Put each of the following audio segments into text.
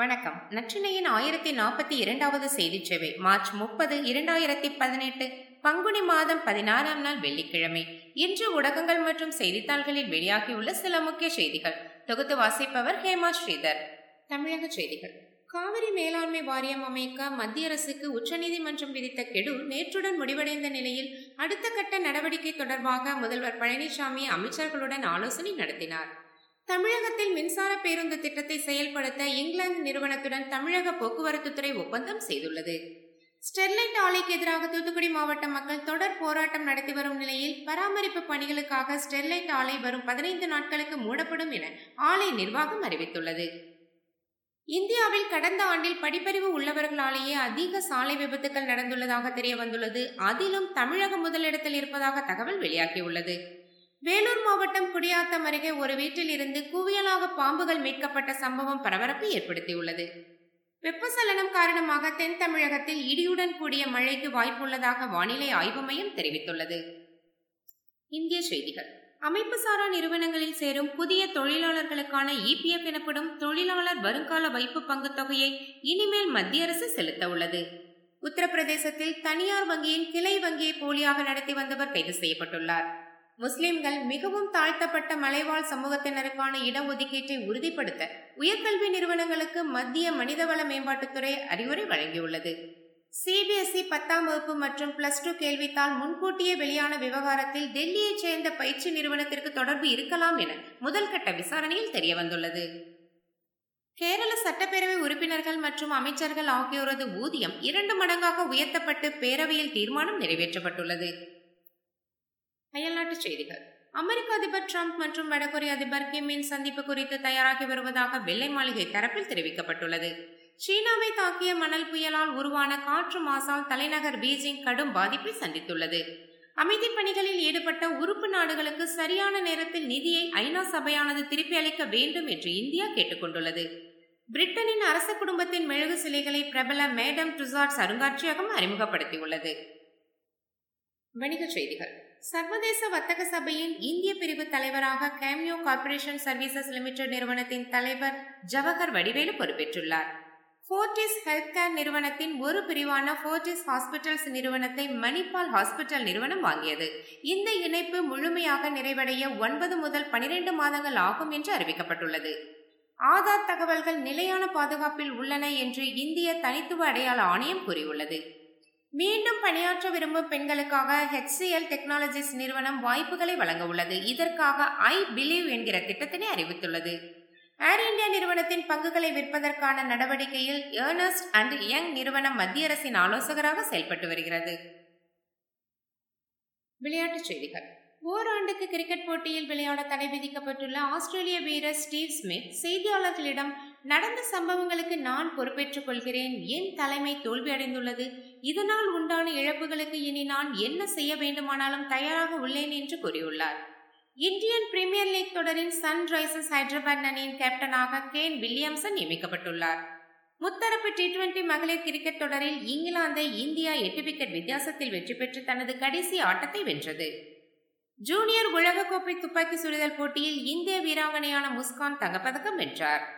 வணக்கம். நற்றினையின் ஆயிரத்தி நாற்பத்தி இரண்டாவது செய்தி சேவை மார்ச் முப்பது இரண்டாயிரத்தி பதினெட்டு பங்குனி மாதம் பதினாறாம் நாள் வெள்ளிக்கிழமை. இன்று ஊடகங்கள் மற்றும் செய்தித்தாள்களில் வெளியாகியுள்ள சில முக்கிய செய்திகள். தொகுத்து வாசிப்பவர் ஹேமா ஸ்ரீதர். தமிழக செய்திகள். காவிரி மேலாண்மை வாரியம் அமைக்க மத்திய அரசுக்கு உச்சநீதிமன்றம் விதித்த கெடு நேற்றுடன் முடிவடைந்த நிலையில் அடுத்த கட்ட நடவடிக்கை தொடர்பாக முதல்வர் பழனிசாமி அமைச்சர்களுடன் ஆலோசனை நடத்தினார். தமிழகத்தில் மின்சார பேருந்து திட்டத்தை செயல்படுத்த இங்கிலாந்து நிறுவனத்துடன் தமிழக போக்குவரத்து துறை ஒப்பந்தம் செய்துள்ளது. ஸ்டெர்லைட் ஆலைக்கு எதிராக தூத்துக்குடி மாவட்ட மக்கள் தொடர் போராட்டம் நடத்தி வரும் நிலையில் பராமரிப்பு பணிகளுக்காக ஸ்டெர்லைட் ஆலை வரும் பதினைந்து நாட்களுக்கு மூடப்படும் என ஆலை நிர்வாகம் அறிவித்துள்ளது. இந்தியாவில் கடந்த ஆண்டில் படிப்பறிவு உள்ளவர்களாலேயே அதிக சாலை விபத்துகள் நடந்துள்ளதாக தெரிய வந்துள்ளது அதிலும் தமிழகம் முதலிடத்தில் இருப்பதாக தகவல் வெளியாகியுள்ளது. வேலூர் மாவட்டம் குடியாத்தம் அருகே ஒரு வீட்டில் இருந்து குவியலாக பாம்புகள் மீட்கப்பட்ட சம்பவம் பரபரப்பை ஏற்படுத்தியுள்ளது. வெப்பசலனம் காரணமாக தென் தமிழகத்தில் இடியுடன் கூடிய மழைக்கு வாய்ப்புள்ளதாக வானிலை ஆய்வு மையம் தெரிவித்துள்ளது. இந்திய செய்திகள். அமைப்புசாரா நிறுவனங்களில் சேரும் புதிய தொழிலாளர்களுக்கான இபிஎஃப் எனப்படும் தொழிலாளர் வருங்கால வைப்பு பங்கு தொகையை இனிமேல் மத்திய அரசு செலுத்த உள்ளது. உத்தரப்பிரதேசத்தில் தனியார் வங்கியின் கிளை வங்கியை போலியாக நடத்தி வந்தவர் கைது செய்யப்பட்டுள்ளார். முஸ்லிம்கள் மிகவும் தாழ்த்தப்பட்ட மலைவாழ் சமூகத்தினருக்கான இடஒதுக்கீட்டை உறுதிப்படுத்த உயர்கல்வி நிறுவனங்களுக்கு மத்திய மனிதவள மேம்பாட்டுத்துறை அறிவுரை வழங்கியுள்ளது. சிபிஎஸ்இ பத்தாம் வகுப்பு மற்றும் பிளஸ் டூ கேள்வித்தாள் முன்கூட்டியே வெளியான விவகாரத்தில் டெல்லியைச் சேர்ந்த பயிற்சி நிறுவனத்திற்கு தொடர்பு இருக்கலாம் என முதல்கட்ட விசாரணையில் தெரியவந்துள்ளது. கேரள சட்டப்பேரவை உறுப்பினர்கள் மற்றும் அமைச்சர்கள் ஆகியோரது ஊதியம் இரண்டு மடங்காக உயர்த்தப்பட்டு பேரவையில் தீர்மானம் நிறைவேற்றப்பட்டுள்ளது. அயல்நாட்டு செய்திகள். அமெரிக்க அதிபர் டிரம்ப் மற்றும் வடகொரிய அதிபர் கிம்மின் சந்திப்பு குறித்து தயாராகி வருவதாக வெள்ளை மாளிகை தரப்பில் தெரிவிக்கப்பட்டுள்ளது. சீனாவை தாக்கிய மணல் புயலால் உருவான காற்று மாசால் தலைநகர் பீஜிங் கடும் பாதிப்பை சந்தித்துள்ளது. அமைதி பணிகளில் ஈடுபட்ட உறுப்பு நாடுகளுக்கு சரியான நேரத்தில் நிதியை ஐநா சபையானது திருப்பி அளிக்க வேண்டும் என்று இந்தியா கேட்டுக்கொண்டுள்ளது பிரிட்டனின் அரச குடும்பத்தின் மெழுகு சிலைகளை பிரபல மேடம் டுசார்ட்ஸ் அருங்காட்சியகம் அறிமுகப்படுத்தியுள்ளது. வணிகச் செய்திகள். சர்வதேச வர்த்தக சபையின் இந்திய பிரிவு தலைவராக கேமியோ கார்ப்பரேஷன் சர்வீசஸ் லிமிடெட் நிறுவனத்தின் தலைவர் ஜவஹர் வடிவேலு பொறுப்பேற்றுள்ளார். ஃபோர்டிஸ் ஹெல்த் கேர் நிறுவனத்தின் ஒரு பிரிவான ஃபோர்டிஸ் ஹாஸ்பிட்டல்ஸ் நிறுவனத்தை மணிப்பால் ஹாஸ்பிட்டல் நிறுவனம் வாங்கியது. இந்த இணைப்பு முழுமையாக நிறைவடைய ஒன்பது முதல் பனிரெண்டு மாதங்கள் ஆகும் என்று அறிவிக்கப்பட்டுள்ளது. ஆதார் தகவல்கள் நிலையான பாதுகாப்பில் உள்ளன என்று இந்திய தனித்துவ அடையாள ஆணையம் கூறியுள்ளது. மீண்டும் பணியாற்ற விரும்பும் பெண்களுக்காக ஹெச்சிஎல் டெக்னாலஜிஸ் நிறுவனம் வாய்ப்புகளை வழங்க உள்ளது. இதற்காக ஐ பிலீவ் என்கிற திட்டத்தினை அறிவித்துள்ளது. ஏர் இந்தியா நிறுவனத்தின் பங்குகளை விற்பதற்கான நடவடிக்கையில் ஏர்னஸ்ட் அண்ட் யங் நிறுவனம் மத்திய அரசின் ஆலோசகராக செயல்பட்டு வருகிறது. விளையாட்டுச் செய்திகள். ஓராண்டுக்கு கிரிக்கெட் போட்டியில் விளையாட தடை விதிக்கப்பட்டுள்ள ஆஸ்திரேலிய வீரர் ஸ்டீவ் ஸ்மித் செய்தியாளர்களிடம் நடந்த சம்பவங்களுக்கு நான் பொறுப்பேற்றுக் கொள்கிறேன். என் தலைமை தோல்வியடைந்துள்ளது இதனால் உண்டான இழப்புகளுக்கு இனி நான் என்ன செய்ய வேண்டுமானாலும் தயாராக உள்ளேன் என்று கூறியுள்ளார். இந்தியன் பிரீமியர் லீக் தொடரின் சன்ரைசர்ஸ் ஹைதராபாத் அணியின் கேப்டனாக கேன் வில்லியம்சன் நியமிக்கப்பட்டுள்ளார். முத்தரப்பு டி டுவெண்டி மகளிர் கிரிக்கெட் தொடரில் இங்கிலாந்தை இந்தியா எட்டு விக்கெட் வித்தியாசத்தில் வெற்றி பெற்று தனது கடைசி ஆட்டத்தை வென்றது. ஜூனியர் உலகக்கோப்பை துப்பாக்கி சுடுதல் போட்டியில் இந்திய வீராங்கனையான முஸ்கான் தங்கப்பதக்கம் வென்றார்.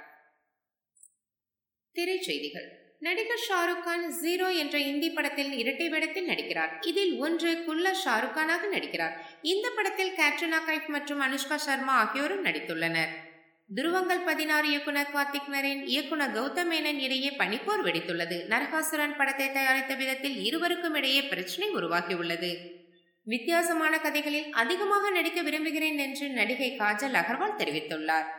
திரைச்செய்திகள். நடிகர் ஷாருக் கான் ஜீரோ என்ற இந்தி படத்தில் இரட்டை வேடத்தில் நடிக்கிறார். இதில் ஒன்று குல்லா ஷாருக் கானாக நடிக்கிறார். இந்த படத்தில் கேட்ரினா கைப் மற்றும் அனுஷ்கா சர்மா ஆகியோரும் நடித்துள்ளனர். துருவங்கள் பதினாறு இயக்குனர் கார்த்திக் நரேன் இயக்குனர் கௌதம் மேனன் இடையே பனிப்போர் வெடித்துள்ளது. நரகாசுரன் படத்தை தயாரித்த விதத்தில் இருவருக்கும் இடையே பிரச்சனை உருவாகியுள்ளது. வித்தியாசமான கதைகளில் அதிகமாக நடிக்க விரும்புகிறேன் என்று நடிகை காஜல் அகர்வால் தெரிவித்துள்ளார்.